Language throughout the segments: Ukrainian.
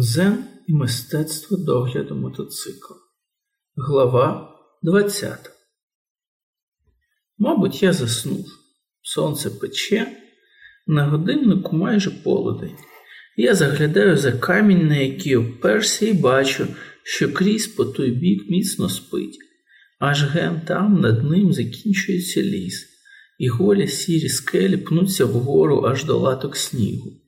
Дзен і мистецтво догляду мотоцикла. Глава 20. Мабуть, я заснув. Сонце пече, на годиннику майже полудень. Я заглядаю за камінь, на який оперся, і бачу, що крізь по той бік міцно спить, аж ген там над ним закінчується ліс, і голі сірі скелі пнуться вгору аж до латок снігу.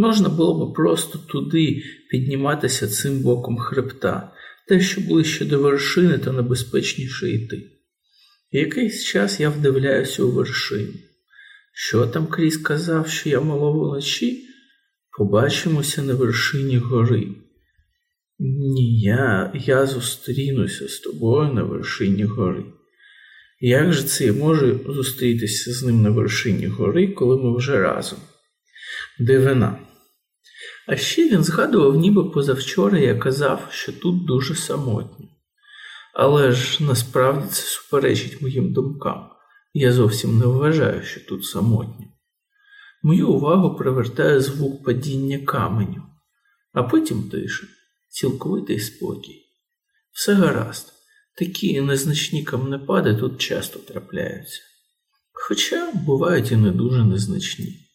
Можна було б просто туди підніматися цим боком хребта, те, що ближче до вершини, то небезпечніше йти. Якийсь час я вдивляюся у вершину. Що там крізь казав, що я молов уночі? Побачимося на вершині гори. Ні, я, я зустрінуся з тобою на вершині гори. Як же це я можу зустрітися з ним на вершині гори, коли ми вже разом? Дивина. А ще він згадував, ніби позавчора я казав, що тут дуже самотньо. Але ж насправді це суперечить моїм думкам. Я зовсім не вважаю, що тут самотньо. Мою увагу привертає звук падіння каменю, а потім тиша, цілковитий спокій. Все гаразд, такі незначні камнепади тут часто трапляються. Хоча бувають і не дуже незначні.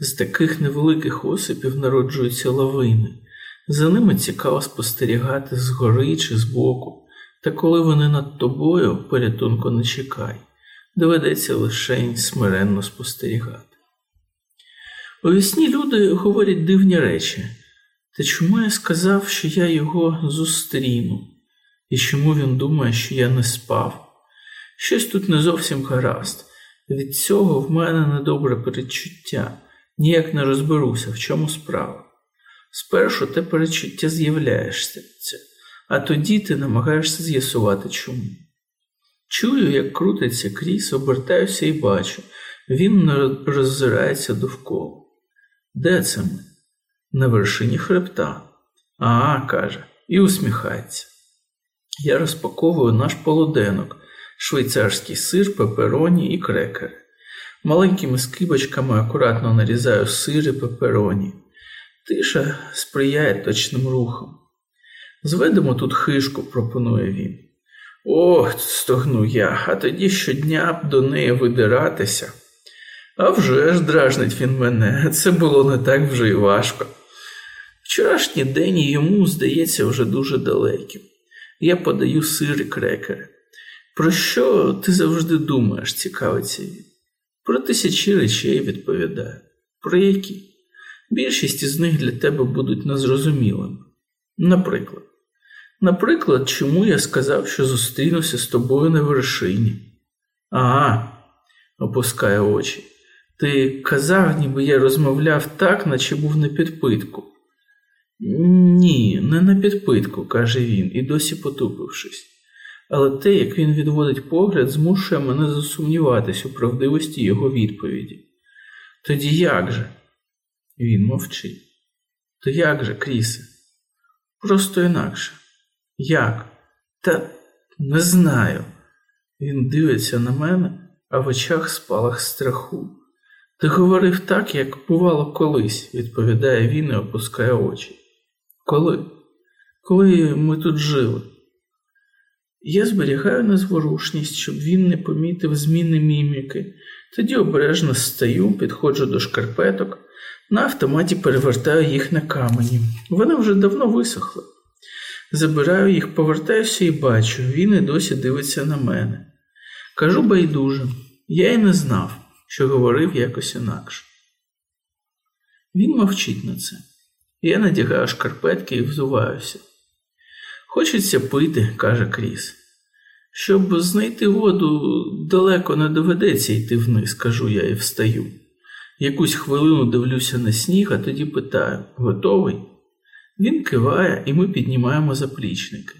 З таких невеликих осипів народжуються лавини, за ними цікаво спостерігати згори чи збоку, та коли вони над тобою, порятунку не чекай, доведеться лише смиренно спостерігати. У вісні люди говорять дивні речі, та чому я сказав, що я його зустріну, і чому він думає, що я не спав? Щось тут не зовсім гаразд, від цього в мене недобре передчуття ніяк не розберуся, в чому справа. Спершу те перечуття з'являєшся, а тоді ти намагаєшся з'ясувати чому. Чую, як крутиться кріс, обертаюся і бачу, він роззирається довкола. Де це ми? На вершині хребта. А, каже, і усміхається. Я розпаковую наш полуденок, швейцарський сир, пепероні і крекери. Маленькими скибочками акуратно нарізаю сири пепероні. Тиша сприяє точним рухам. Зведемо тут хишку, пропонує він. Ох, стогну я, а тоді щодня б до неї видиратися. А вже ж дражнить він мене, це було не так вже й важко. Вчорашній день йому, здається, вже дуже далеким. Я подаю сир і крекери. Про що ти завжди думаєш, цікавиться він? Про тисячі речей відповідаю. Про які? Більшість із них для тебе будуть незрозумілими. Наприклад, Наприклад, чому я сказав, що зустрінуся з тобою на вершині? Ага, опускає очі. Ти казав, ніби я розмовляв так, наче був на підпитку. Ні, не на підпитку, каже він, і досі потупившись але те, як він відводить погляд, змушує мене засумніватись у правдивості його відповіді. Тоді як же? Він мовчить. То як же, Крісе? Просто інакше. Як? Та не знаю. Він дивиться на мене, а в очах спалах страху. Ти говорив так, як бувало колись, відповідає він і опускає очі. Коли? Коли ми тут жили? Я зберігаю незворушність, щоб він не помітив зміни міміки. Тоді обережно стаю, підходжу до шкарпеток, на автоматі перевертаю їх на камені. Вони вже давно висохли. Забираю їх, повертаюся і бачу, він і досі дивиться на мене. Кажу байдуже, я й не знав, що говорив якось інакше. Він мовчить на це. Я надягаю шкарпетки і взуваюся. Хочеться пити, каже Кріс. Щоб знайти воду, далеко не доведеться йти вниз, кажу я і встаю. Якусь хвилину дивлюся на сніг, а тоді питаю готовий? Він киває, і ми піднімаємо заплічники.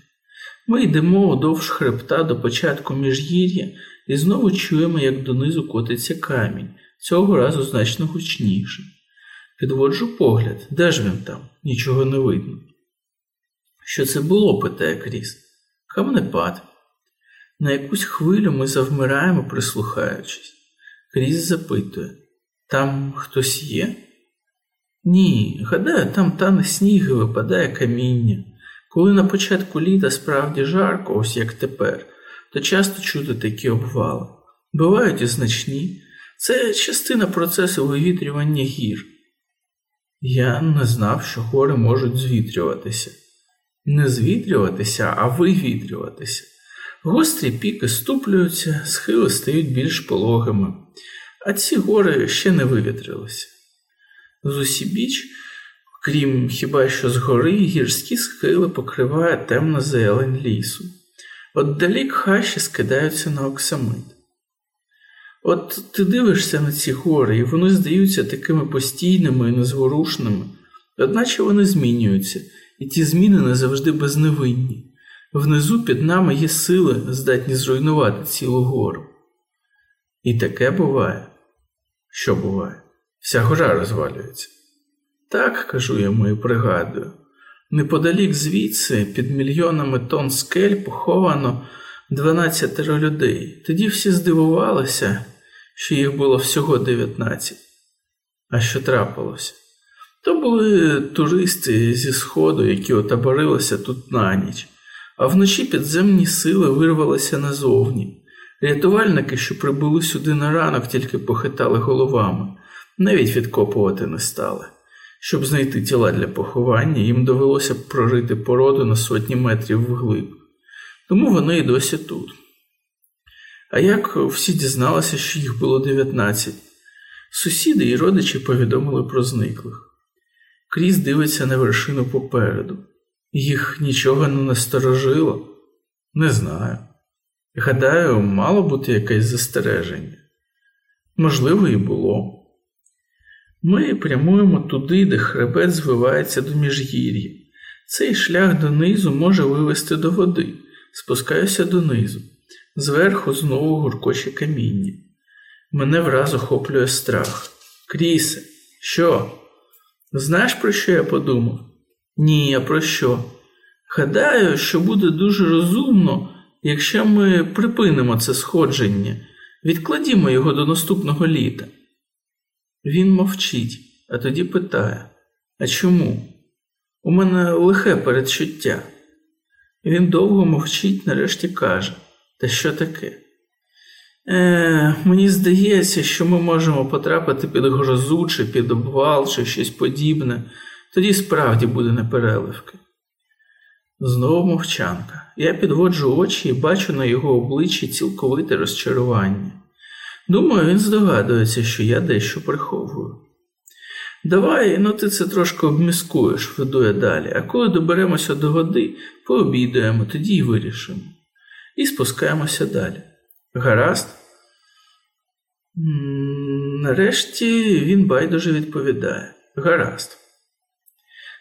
Ми йдемо удовж хребта до початку міжгір'я і знову чуємо, як донизу котиться камінь, цього разу значно гучніше. Підводжу погляд, де ж він там? Нічого не видно. Що це було? питає Кріс. Камнепад. На якусь хвилю ми завмираємо, прислухаючись. Кріс запитує там хтось є? Ні, гадаю, там тане сніг і випадає каміння. Коли на початку літа справді жарко, ось як тепер, то часто чути такі обвали. Бувають і значні. Це частина процесу вивітрювання гір. Я не знав, що гори можуть звітрюватися. Не звітрюватися, а вивітрюватися. Гострі піки ступлюються, схили стають більш пологими, а ці гори ще не вивітрилися. З усібіч, крім хіба що згори, гірські схили покриває темна зелень лісу. Отдалік хащі скидаються на оксамит. От ти дивишся на ці гори, і вони здаються такими постійними і незворушними, одначе вони змінюються, і ті зміни не завжди безневинні. Внизу під нами є сили, здатні зруйнувати цілу гору. І таке буває. Що буває? Вся гора розвалюється. Так, кажу йому і пригадую. Неподалік звідси, під мільйонами тонн скель, поховано дванадцятеро людей. Тоді всі здивувалися, що їх було всього дев'ятнадцять. А що трапилося? То були туристи зі Сходу, які отаборилися тут на ніч, а вночі підземні сили вирвалися назовні. Рятувальники, що прибули сюди на ранок, тільки похитали головами, навіть відкопувати не стали. Щоб знайти тіла для поховання, їм довелося прорити породу на сотні метрів вглиб. Тому вони і досі тут. А як всі дізналися, що їх було 19? Сусіди і родичі повідомили про зниклих. Кріс дивиться на вершину попереду. Їх нічого не насторожило? Не знаю. Гадаю, мало бути якесь застереження. Можливо, і було. Ми прямуємо туди, де хребет звивається до міжгір'я. Цей шлях донизу може вивести до води. Спускаюся донизу. Зверху знову гуркоче каміння. Мене враз охоплює страх. Крісе, що? Знаєш, про що я подумав? Ні, а про що? Гадаю, що буде дуже розумно, якщо ми припинимо це сходження, відкладімо його до наступного літа. Він мовчить, а тоді питає: А чому? У мене лихе передчуття. Він довго мовчить, нарешті каже, та що таке? Е, Мені здається, що ми можемо потрапити під грозу, чи під обвал, чи щось подібне, тоді справді буде непереливки. Знову мовчанка. Я підводжу очі і бачу на його обличчі цілковите розчарування. Думаю, він здогадується, що я дещо приховую. Давай, ну ти це трошки обміскуєш, веду я далі, а коли доберемося до води, пообідаємо, тоді й вирішимо. І спускаємося далі. Гаразд? Нарешті він байдуже відповідає Гаразд.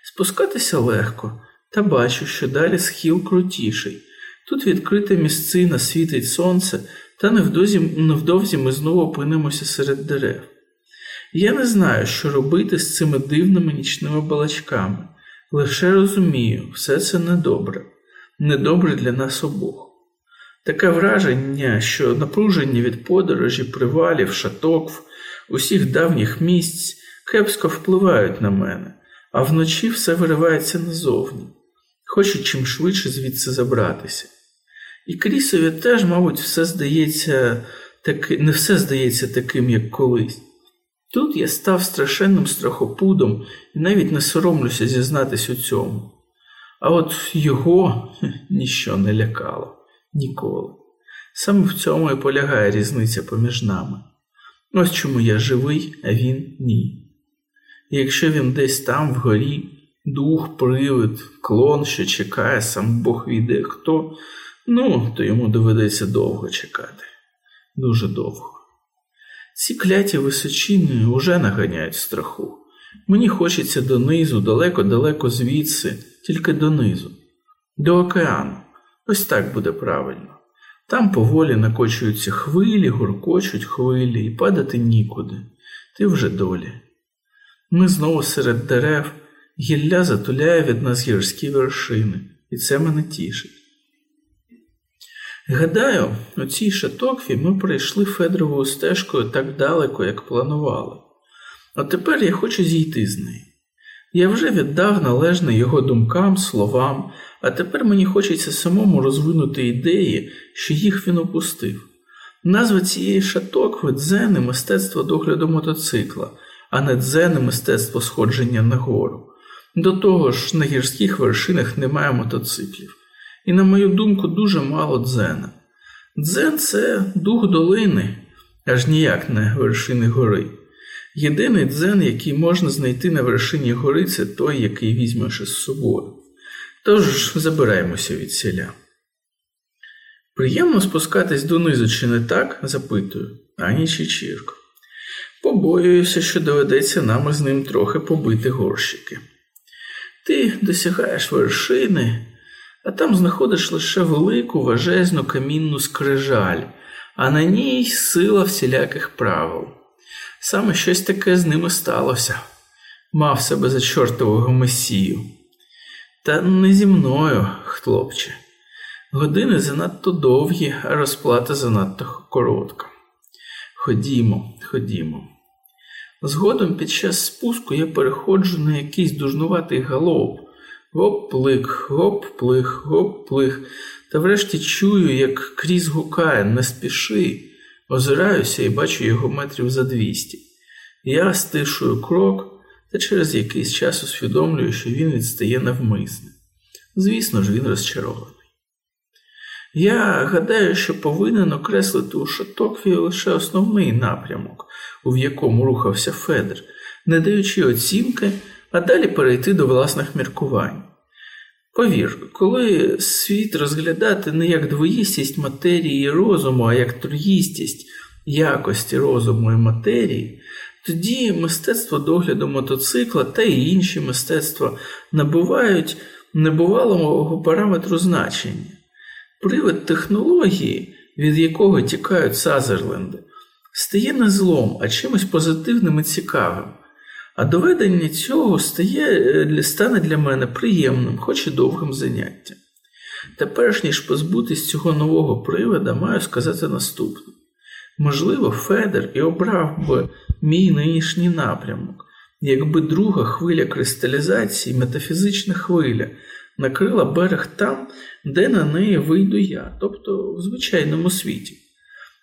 Спускатися легко, та бачу, що далі схил крутіший. Тут відкрита місцина, світить сонце, та невдовзі, невдовзі ми знову опинимося серед дерев. Я не знаю, що робити з цими дивними нічними балачками, лише розумію, все це недобре, недобре для нас обох. Таке враження, що напруження від подорожі, привалів, шаток, усіх давніх місць кепсько впливають на мене, а вночі все виривається назовні, хочу чим швидше звідси забратися. І Крісові теж, мабуть, все здається таки, не все здається таким, як колись. Тут я став страшенним страхопудом і навіть не соромлюся зізнатись у цьому. А от його ніщо не лякало ніколи. Саме в цьому і полягає різниця поміж нами. Ось чому я живий, а він ні. І якщо він десь там вгорі, дух, привид, клон, що чекає, сам Бог віде хто, ну, то йому доведеться довго чекати. Дуже довго. Ці кляті височини уже наганяють страху. Мені хочеться донизу, далеко-далеко звідси, тільки донизу, до океану. Ось так буде правильно. Там поволі накочуються хвилі, гуркочуть хвилі, і падати нікуди. Ти вже долі. Ми знову серед дерев, гілля затуляє від нас гірські вершини, і це мене тішить. Гадаю, у цій шатокві ми пройшли Федоровою стежкою так далеко, як планували. А тепер я хочу зійти з неї. Я вже віддав належне його думкам, словам, а тепер мені хочеться самому розвинути ідеї, що їх він опустив. Назва цієї шатокви дзени мистецтво догляду мотоцикла, а не дзени мистецтво сходження на гору. До того ж, на гірських вершинах немає мотоциклів. І, на мою думку, дуже мало дзена. Дзен це дух долини, аж ніяк не вершини гори. Єдиний дзен, який можна знайти на вершині гори, це той, який візьмеш із собою. Тож забираємося від селя. Приємно спускатись донизу, чи не так? запитую, ані чи чірко. Побоююся, що доведеться нам із ним трохи побити горщики. Ти досягаєш вершини, а там знаходиш лише велику важезну камінну скрижаль, а на ній сила всіляких правил. Саме щось таке з ними сталося, мав себе за чортового месію. Та не зі мною, хлопче. Години занадто довгі, а розплата занадто коротка. Ходімо, ходімо. Згодом під час спуску я переходжу на якийсь дужнуватий галоп. Гоп-плик, гоп-плих, гоп-плих, та врешті чую, як крізь гукає, не спіши, озираюся і бачу його метрів за двісті. Я стишую крок та через якийсь час усвідомлюю, що він відстає навмисне. Звісно ж, він розчарований. Я гадаю, що повинен окреслити у Шатокві лише основний напрямок, у якому рухався Федер, не даючи оцінки, а далі перейти до власних міркувань. Повір, коли світ розглядати не як двоїстість матерії і розуму, а як троїстість якості розуму і матерії, тоді мистецтво догляду мотоцикла та й інші мистецтва набувають небувалого параметру значення. Привид технології, від якого тікають Сазерленди, стає не злом, а чимось позитивним і цікавим. А доведення цього стає, е, стане для мене приємним, хоч і довгим заняттям. Та ніж позбутись цього нового привода, маю сказати наступне: можливо, Федер і обрав би мій нинішній напрямок, якби друга хвиля кристалізації, метафізична хвиля, накрила берег там, де на неї вийду я, тобто в звичайному світі.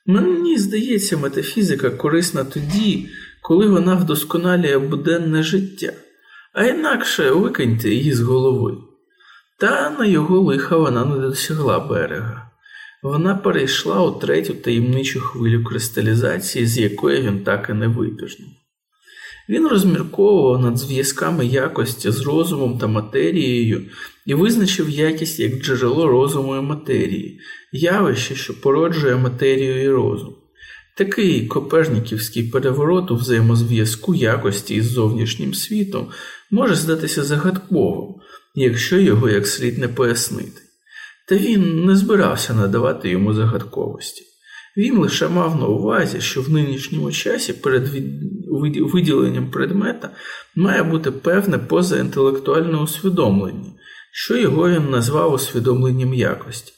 Мені здається, метафізика корисна тоді, коли вона вдосконалює буденне життя, а інакше викиньте її з голови. Та на його лиха вона не досягла берега. Вона перейшла у третю таємничу хвилю кристалізації, з якої він так і не вибіжнув. Він розмірковував над зв'язками якості з розумом та матерією і визначив якість як джерело розуму і матерії, явище, що породжує матерію і розум. Такий коперніківський переворот у взаємозв'язку якості із зовнішнім світом може здатися загадковим, якщо його як слід не пояснити. Та він не збирався надавати йому загадковості. Він лише мав на увазі, що в нинішньому часі перед виділенням предмета має бути певне позаінтелектуальне усвідомлення, що його він назвав усвідомленням якості.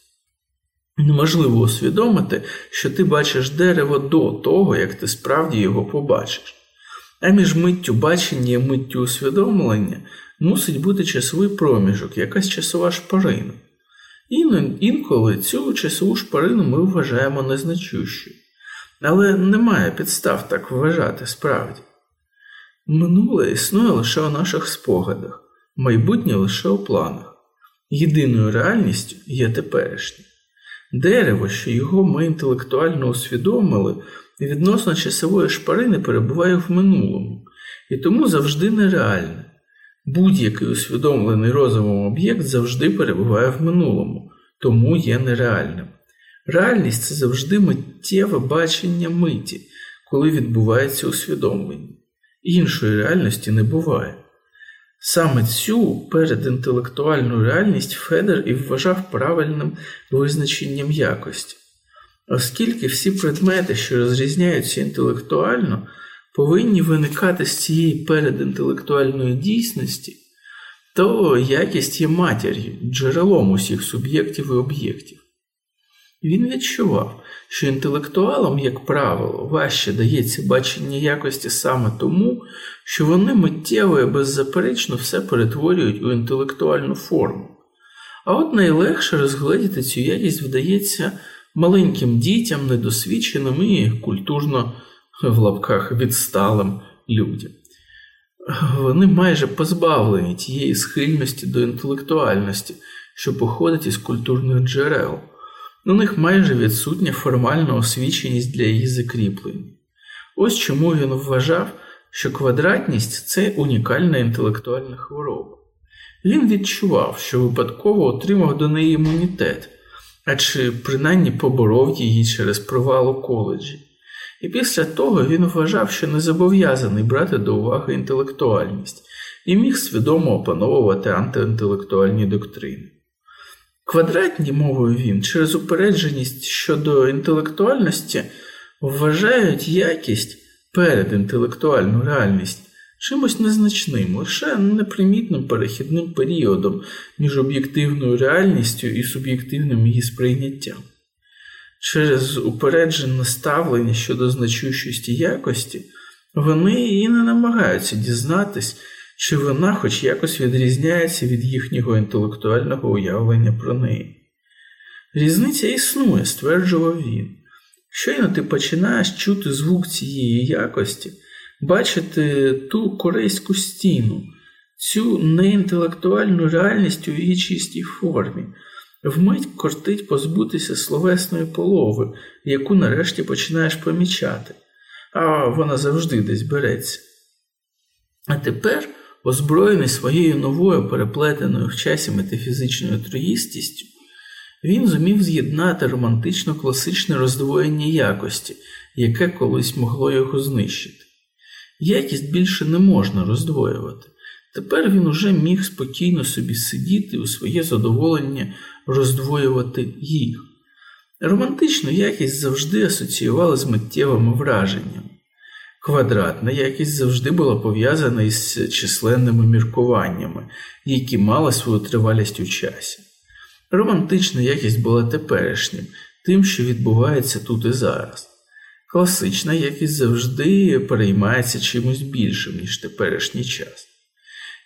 Неможливо усвідомити, що ти бачиш дерево до того, як ти справді його побачиш. А між миттю бачення і миттю усвідомлення мусить бути часовий проміжок, якась часова шпарина. Інколи цю часову шпарину ми вважаємо незначущою, але немає підстав так вважати справді. Минуле існує лише у наших спогадах, майбутнє лише у планах. Єдиною реальністю є теперішнє. Дерево, що його ми інтелектуально усвідомили, відносно часової шпарини перебуває в минулому і тому завжди нереальне. Будь-який усвідомлений розумом об'єкт завжди перебуває в минулому, тому є нереальним. Реальність це завжди миттєве бачення миті, коли відбувається усвідомлення. Іншої реальності не буває. Саме цю передінтелектуальну реальність Федер і вважав правильним визначенням якості, оскільки всі предмети, що розрізняються інтелектуально, повинні виникати з цієї передінтелектуальної дійсності, то якість є матір'ю, джерелом усіх суб'єктів і об'єктів. Він відчував, що інтелектуалам, як правило, важче дається бачення якості саме тому, що вони миттєво і беззаперечно все перетворюють у інтелектуальну форму. А от найлегше розгледіти цю якість вдається маленьким дітям, недосвідченим і культурно в лапках відсталим людям. Вони майже позбавлені тієї схильності до інтелектуальності, що походить із культурних джерел. У них майже відсутня формальна освіченість для її закріплення. Ось чому він вважав, що квадратність це унікальна інтелектуальна хвороба. Він відчував, що випадково отримав до неї імунітет, а чи принаймні поборов її через провал у коледжі. І після того він вважав, що не зобов'язаний брати до уваги інтелектуальність і міг свідомо опановувати антиінтелектуальні доктрини. Квадратні мовою він через упередженість щодо інтелектуальності вважають якість перед інтелектуальну реальність чимось незначним, лише непримітним перехідним періодом між об'єктивною реальністю і суб'єктивним її сприйняттям. Через упереджене ставлення щодо значущості якості, вони і не намагаються дізнатись, чи вона хоч якось відрізняється від їхнього інтелектуального уявлення про неї. Різниця існує, стверджував він. Щойно ти починаєш чути звук цієї якості, бачити ту корейську стіну, цю неінтелектуальну реальність у її чистій формі, вмить кортить позбутися словесної полови, яку нарешті починаєш помічати, а вона завжди десь береться. А тепер, озброєний своєю новою переплетеною в часі метафізичною троїстістю, він зумів з'єднати романтично класичне роздвоєння якості, яке колись могло його знищити. Якість більше не можна роздвоювати. Тепер він уже міг спокійно собі сидіти у своє задоволення роздвоювати їх. Романтичну якість завжди асоціювали з миттєвими враженнями. Квадратна якість завжди була пов'язана із численними міркуваннями, які мали свою тривалість у часі. Романтична якість була теперішнім, тим, що відбувається тут і зараз. Класична якість завжди переймається чимось більшим, ніж теперішній час.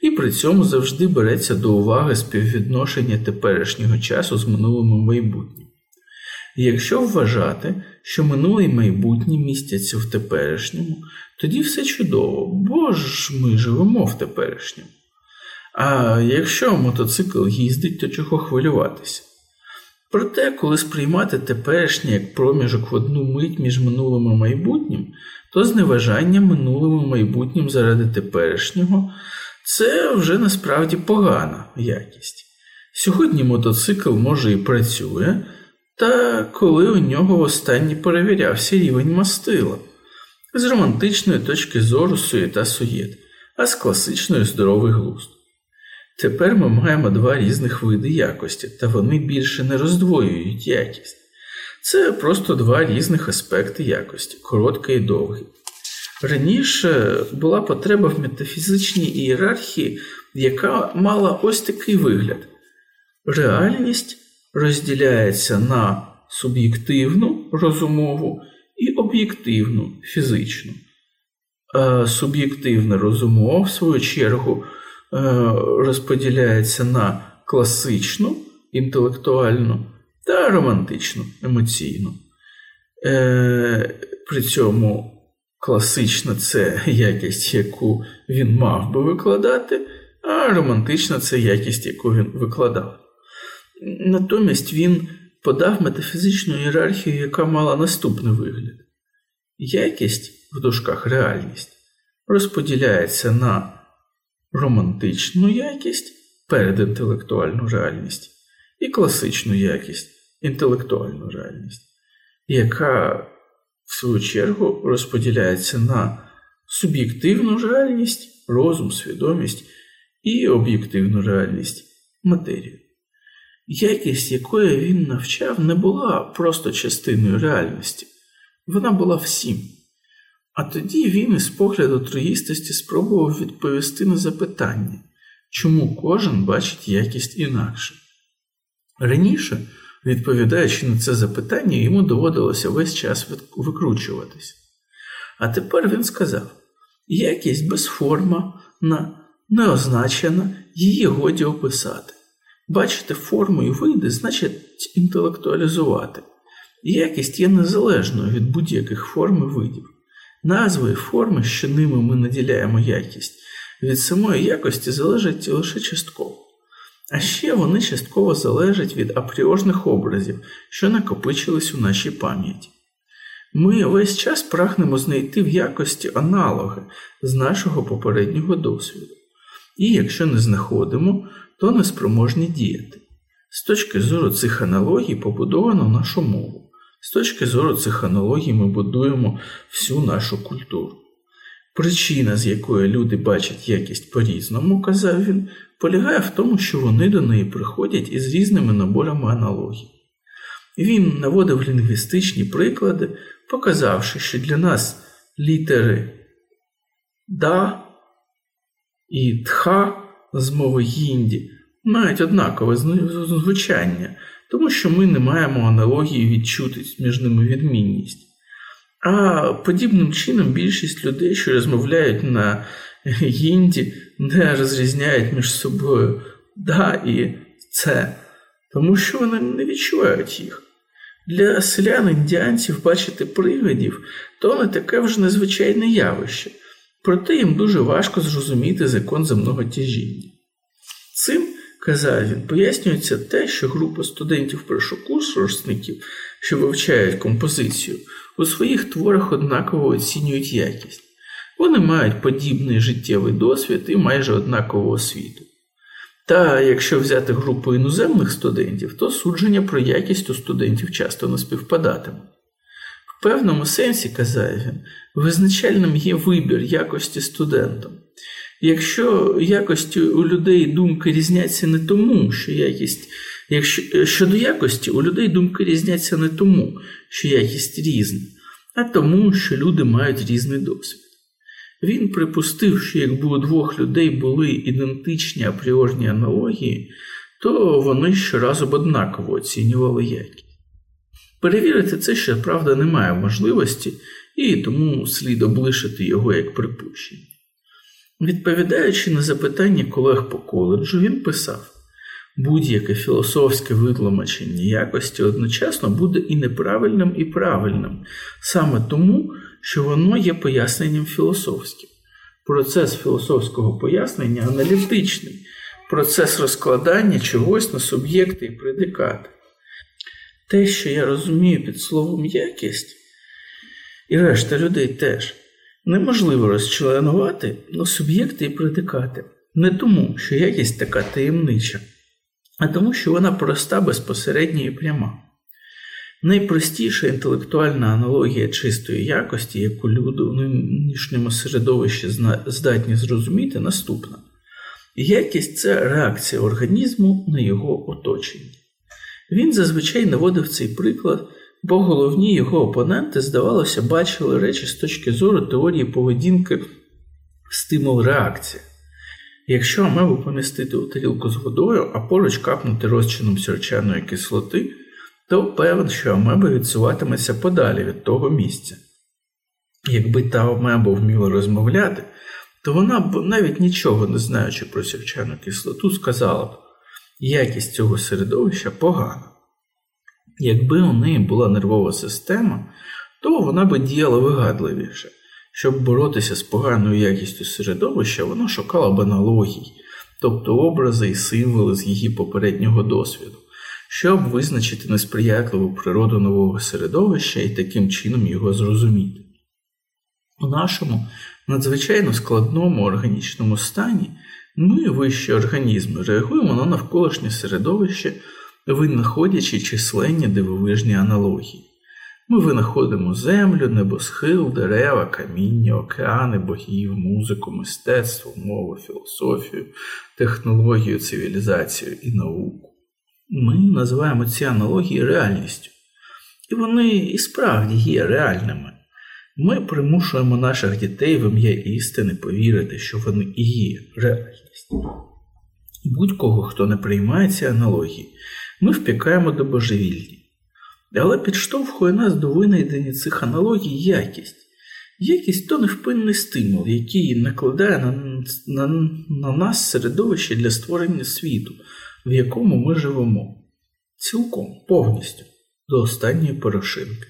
І при цьому завжди береться до уваги співвідношення теперішнього часу з минулим і майбутнім. Якщо вважати, що минуле і майбутнє містяться в теперішньому, тоді все чудово, бо ж ми живемо в теперішньому. А якщо мотоцикл їздить, то чого хвилюватися? Проте, коли сприймати теперішнє як проміжок в одну мить між минулим і майбутнім, то зневажання минулим і майбутнім заради теперішнього це вже насправді погана якість. Сьогодні мотоцикл може і працює, та коли у нього востаннє перевірявся рівень мастила. З романтичної точки зору суєта суєт, а з класичної здоровий глузд. Тепер ми маємо два різних види якості, та вони більше не роздвоюють якість. Це просто два різних аспекти якості короткий і довгий. Раніше була потреба в метафізичній ієрархії, яка мала ось такий вигляд: реальність розділяється на суб'єктивну розумову і об'єктивну фізичну. Суб'єктивна розумова, в свою чергу, Е, розподіляється на класичну, інтелектуальну та романтичну емоційну. Е, при цьому класична це якість, яку він мав би викладати, а романтична це якість, яку він викладав. Натомість він подав метафізичну ієрархію, яка мала наступний вигляд. Якість в дужках реальність розподіляється на романтичну якість перед інтелектуальну реальність і класичну якість інтелектуальну реальність, яка, в свою чергу, розподіляється на суб'єктивну реальність, розум, свідомість і об'єктивну реальність матерію. Якість, якої він навчав, не була просто частиною реальності, вона була всім. А тоді він із погляду троїстості спробував відповісти на запитання, чому кожен бачить якість інакше. Раніше Відповідаючи на це запитання, йому доводилося весь час викручуватись. А тепер він сказав: якість безформа, не означена, її годі описати. Бачити форму і види значить інтелектуалізувати. Якість є незалежною від будь-яких форм і видів. Назви і форми, що ними ми наділяємо якість, від самої якості залежать лише частково. А ще вони частково залежать від апріорних образів, що накопичились у нашій пам'яті. Ми весь час прагнемо знайти в якості аналоги з нашого попереднього досвіду. І якщо не знаходимо, то неспроможні діяти. З точки зору цих аналогій побудовано нашу мову. З точки зору цих аналогій ми будуємо всю нашу культуру. Причина, з якої люди бачать якість по-різному, казав він, полягає в тому, що вони до неї приходять із різними наборами аналогій. Він наводив лінгвістичні приклади, показавши, що для нас літери да і тха з мови гінді мають однакове звучання, тому що ми не маємо аналогії відчути між ними відмінність. А подібним чином більшість людей, що розмовляють на гінді, не розрізняють між собою да і це, тому що вони не відчувають їх. Для селян індіанців бачити привидів то не таке вже незвичайне явище, проте їм дуже важко зрозуміти закон земного тяжіння. Цим, казав він, пояснюється те, що група студентів першокурсників, що вивчають композицію, у своїх творах однаково оцінюють якість. Вони мають подібний життєвий досвід і майже однакову освіту. Та якщо взяти групу іноземних студентів, то судження про якість у студентів часто не співпадатиме. В певному сенсі, казає він, визначальним є вибір якості студентом. Якщо якості у людей думки різняться не тому, що якість, якщо щодо якості у людей думки різняться не тому, що якість різна, а тому, що люди мають різний досвід. Він припустив, що якби у двох людей були ідентичні апріорні аналогії, то вони щоразу б однаково оцінювали якість. Перевірити це, що правда, немає можливості, і тому слід облишити його як припущення. Відповідаючи на запитання колег по коледжу, він писав: будь-яке філософське витлумачення якості одночасно буде і неправильним, і правильним, саме тому, що воно є поясненням філософським. Процес філософського пояснення аналітичний, процес розкладання чогось на суб'єкти і предикати. Те, що я розумію під словом якість, і решта людей теж, неможливо розчленувати на суб'єкти і предикати. Не тому, що якість така таємнича, а тому, що вона проста, безпосередня і пряма. Найпростіша інтелектуальна аналогія чистої якості, яку люди у нинішньому середовищі здатні зрозуміти, наступна. Якість це реакція організму на його оточення. Він зазвичай наводив цей приклад, бо головні його опоненти, здавалося, бачили речі з точки зору теорії поведінки стимул реакція. Якщо амебу помістити у тарілку з водою, а поруч капнути розчином сірчаної кислоти то певен, що амеба відсуватиметься подалі від того місця. Якби та амеба вміла розмовляти, то вона б, навіть нічого не знаючи про сівчану кислоту, сказала б, якість цього середовища погана. Якби у неї була нервова система, то вона би діяла вигадливіше. Щоб боротися з поганою якістю середовища, вона шукала б аналогій, тобто образи і символи з її попереднього досвіду щоб визначити несприятливу природу нового середовища і таким чином його зрозуміти. У нашому надзвичайно складному органічному стані ми, вищі організми, реагуємо на навколишнє середовище, винаходячи численні дивовижні аналогії. Ми винаходимо землю, небосхил, дерева, каміння, океани, богів, музику, мистецтво, мову, філософію, технологію, цивілізацію і науку. Ми називаємо ці аналогії реальністю, і вони і справді є реальними. Ми примушуємо наших дітей в ім'я істини повірити, що вони і є реальністю. Будь-кого, хто не приймає ці аналогії, ми впікаємо до божевільні. Але підштовхує нас до винайдення цих аналогій якість. Якість то невпинний стимул, який накладає на, на, на нас середовище для створення світу, в якому ми живемо, цілком, повністю, до останньої порошинки.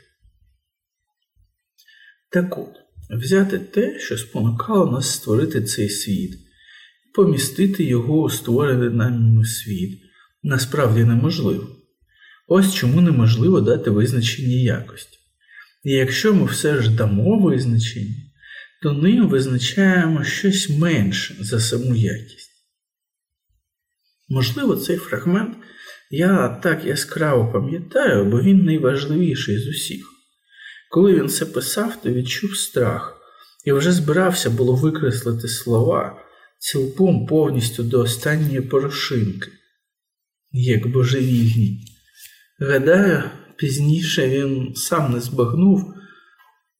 Так от, взяти те, що спонукало нас створити цей світ, помістити його у створений нами світ, насправді неможливо. Ось чому неможливо дати визначення якості. І якщо ми все ж дамо визначення, то ним визначаємо щось менше за саму якість. Можливо, цей фрагмент я так яскраво пам'ятаю, бо він найважливіший з усіх. Коли він це писав, то відчув страх і вже збирався було викреслити слова цілком повністю до останньої порошинки, як божевільні. Гадаю, пізніше він сам не збагнув,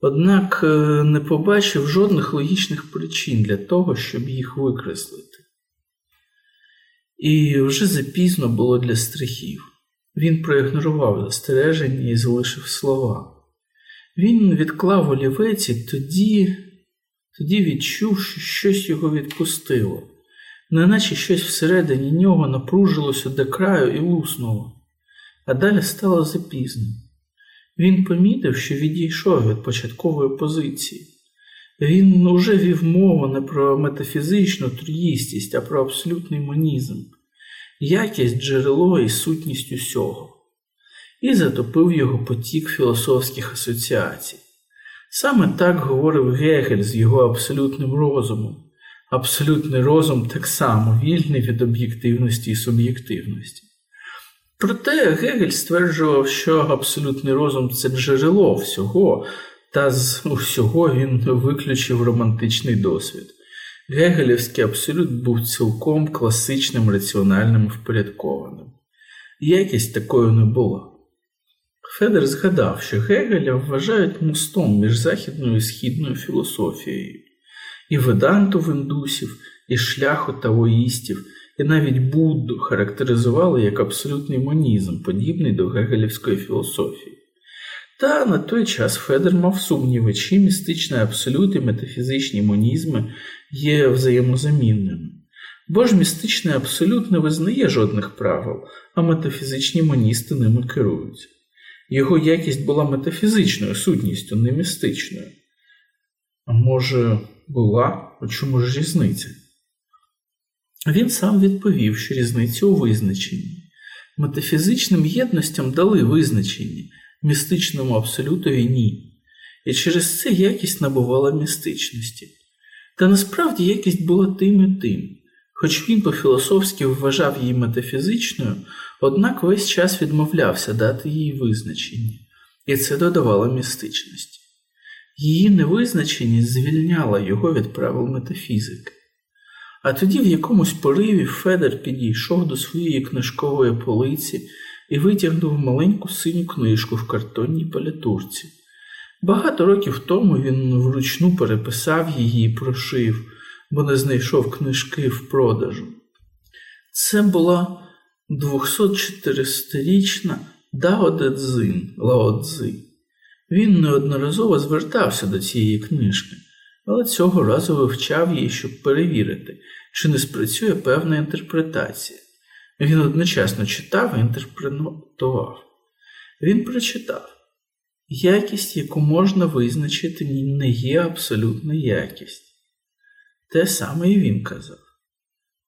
однак е, не побачив жодних логічних причин для того, щоб їх викреслити. І вже запізно було для страхів. Він проігнорував застереження і залишив слова. Він відклав олівець і тоді, тоді відчув, що щось його відпустило, неначе щось всередині нього напружилося до краю і луснуло а далі стало запізно. Він помітив, що відійшов від початкової позиції. Він уже вів мову не про метафізичну троїстість, а про абсолютний монізм, якість джерело і сутність усього, і затопив його потік філософських асоціацій. Саме так говорив Гегель з його абсолютним розумом. Абсолютний розум так само вільний від об'єктивності і суб'єктивності. Проте Гегель стверджував, що абсолютний розум це джерело всього, та з усього він виключив романтичний досвід. Гегелівський абсолют був цілком класичним раціональним впорядкованим. Якість такою не була. Федер згадав, що Гегеля вважають мостом між західною і східною філософією, і веданту в індусів, і шляху таоїстів – і навіть Будду характеризували як абсолютний монізм, подібний до гегелівської філософії. Та на той час Федер мав сумніви, чи містичний абсолют і метафізичні монізми є взаємозамінними. Бо ж містичний абсолют не визнає жодних правил, а метафізичні моністи ними керуються. Його якість була метафізичною сутністю, не містичною. А може, була? У чому ж різниця? Він сам відповів, що різниця у визначенні. Метафізичним єдностям дали визначення, містичному абсолютові ні. І через це якість набувала містичності. Та насправді якість була тим і тим, хоч він по-філософськи вважав її метафізичною, однак весь час відмовлявся дати їй визначення, і це додавало містичності. Її невизначеність звільняла його від правил метафізики. А тоді в якомусь пориві Федер підійшов до своєї книжкової полиці і витягнув маленьку синю книжку в картонній палітурці. Багато років тому він вручну переписав її і прошив, бо не знайшов книжки в продажу. Це була 204-річна Дао Де Цзин Лао Цзи. Він неодноразово звертався до цієї книжки але цього разу вивчав її, щоб перевірити, чи не спрацює певна інтерпретація. Він одночасно читав і інтерпретував. Він прочитав якість, яку можна визначити, не є абсолютна якість. Те саме і він казав.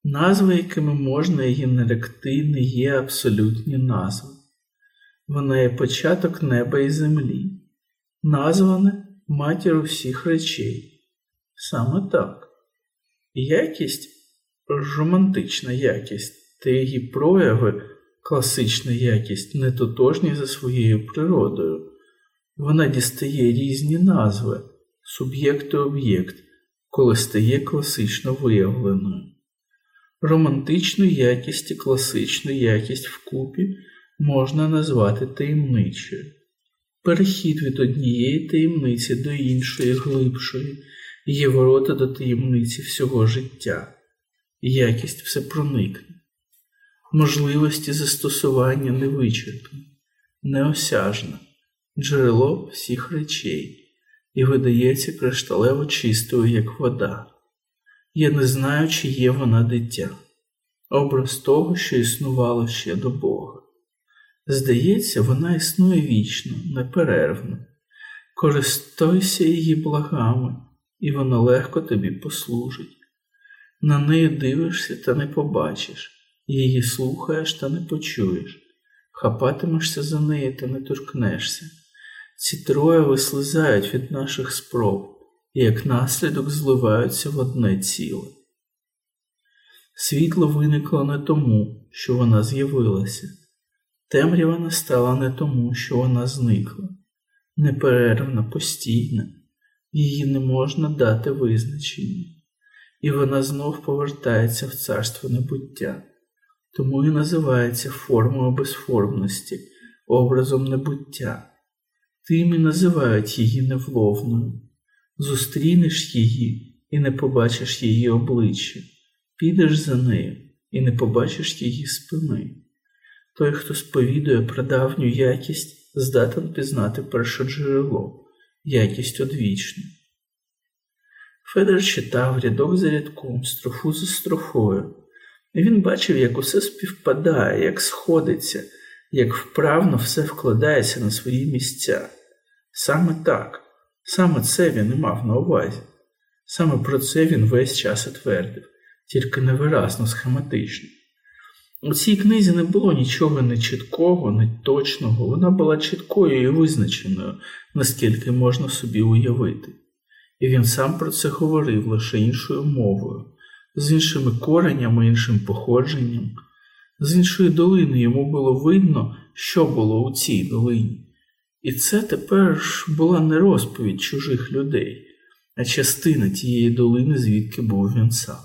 Назви, якими можна її наректи, не є абсолютні назви. Вона є початок неба і землі, назване матір усіх речей. Саме так. Якість романтична якість та її прояви, класична якість не тотожні за своєю природою. Вона дістає різні назви, суб'єкт і об'єкт, коли стає класично виявленою. Романтичну якість і класичну якість вкупі можна назвати таємничою. Перехід від однієї таємниці до іншої глибшої є ворота до таємниці всього життя, якість все проникне. Можливості застосування невичерпні, неосяжне, джерело всіх речей і видається кришталево чистою, як вода. Я не знаю, чи є вона дитя, образ того, що існувало ще до Бога. Здається, вона існує вічно, неперервно. Користуйся її благами, і вона легко тобі послужить. На неї дивишся та не побачиш, її слухаєш та не почуєш, хапатимешся за неї та не торкнешся. Ці троє вислизають від наших спроб і як наслідок зливаються в одне ціле. Світло виникло не тому, що вона з'явилася, темрява настала не тому, що вона зникла, неперервна, постійна, її не можна дати визначення, і вона знов повертається в царство небуття, тому і називається формою безформності, образом небуття. Тим і називають її невловною. Зустрінеш її і не побачиш її обличчя, підеш за нею і не побачиш її спини. Той, хто сповідує про давню якість, здатен пізнати перше джерело, якість одвічну. Федор читав рядок за рядком, строфу за строфою, і він бачив, як усе співпадає, як сходиться як вправно все вкладається на свої місця. Саме так, саме це він і мав на увазі. Саме про це він весь час і твердив, тільки невиразно, схематично. У цій книзі не було нічого не чіткого, не точного, вона була чіткою і визначеною, наскільки можна собі уявити. І він сам про це говорив лише іншою мовою, з іншими коренями, іншим походженням. З іншої долини йому було видно, що було у цій долині. І це тепер ж була не розповідь чужих людей, а частина тієї долини, звідки був він сам.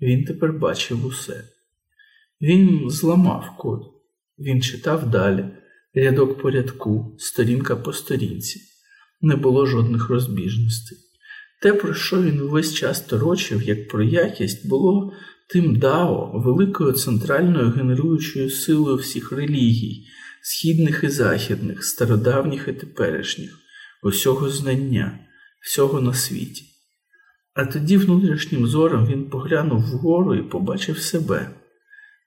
Він тепер бачив усе. Він зламав код, він читав далі, рядок по рядку, сторінка по сторінці. Не було жодних розбіжностей. Те, про що він увесь час торочив, як про якість, було тим дао, великою центральною генеруючою силою всіх релігій, східних і західних, стародавніх і теперішніх, усього знання, всього на світі. А тоді внутрішнім зором він поглянув вгору і побачив себе,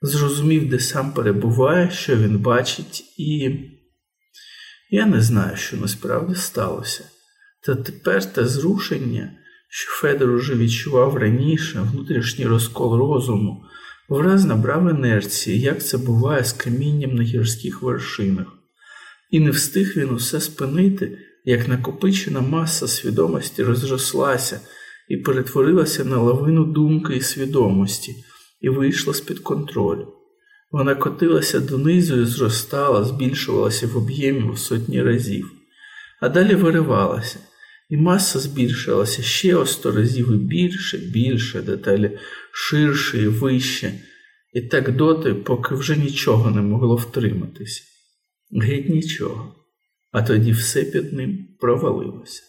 зрозумів, де сам перебуває, що він бачить, і я не знаю, що насправді сталося. Та тепер те зрушення що Федор уже відчував раніше внутрішній розкол розуму, враз набрав інерції, як це буває з камінням на гірських вершинах, і не встиг він усе спинити, як накопичена маса свідомості розрослася і перетворилася на лавину думки і свідомості, і вийшла з-під контролю. Вона котилася донизу і зростала, збільшувалася в об'ємі в сотні разів, а далі виривалася і маса збільшилася ще о сто разів і більше, більше, деталі ширше і вище, і так доти, поки вже нічого не могло втриматися. Геть нічого, а тоді все під ним провалилося.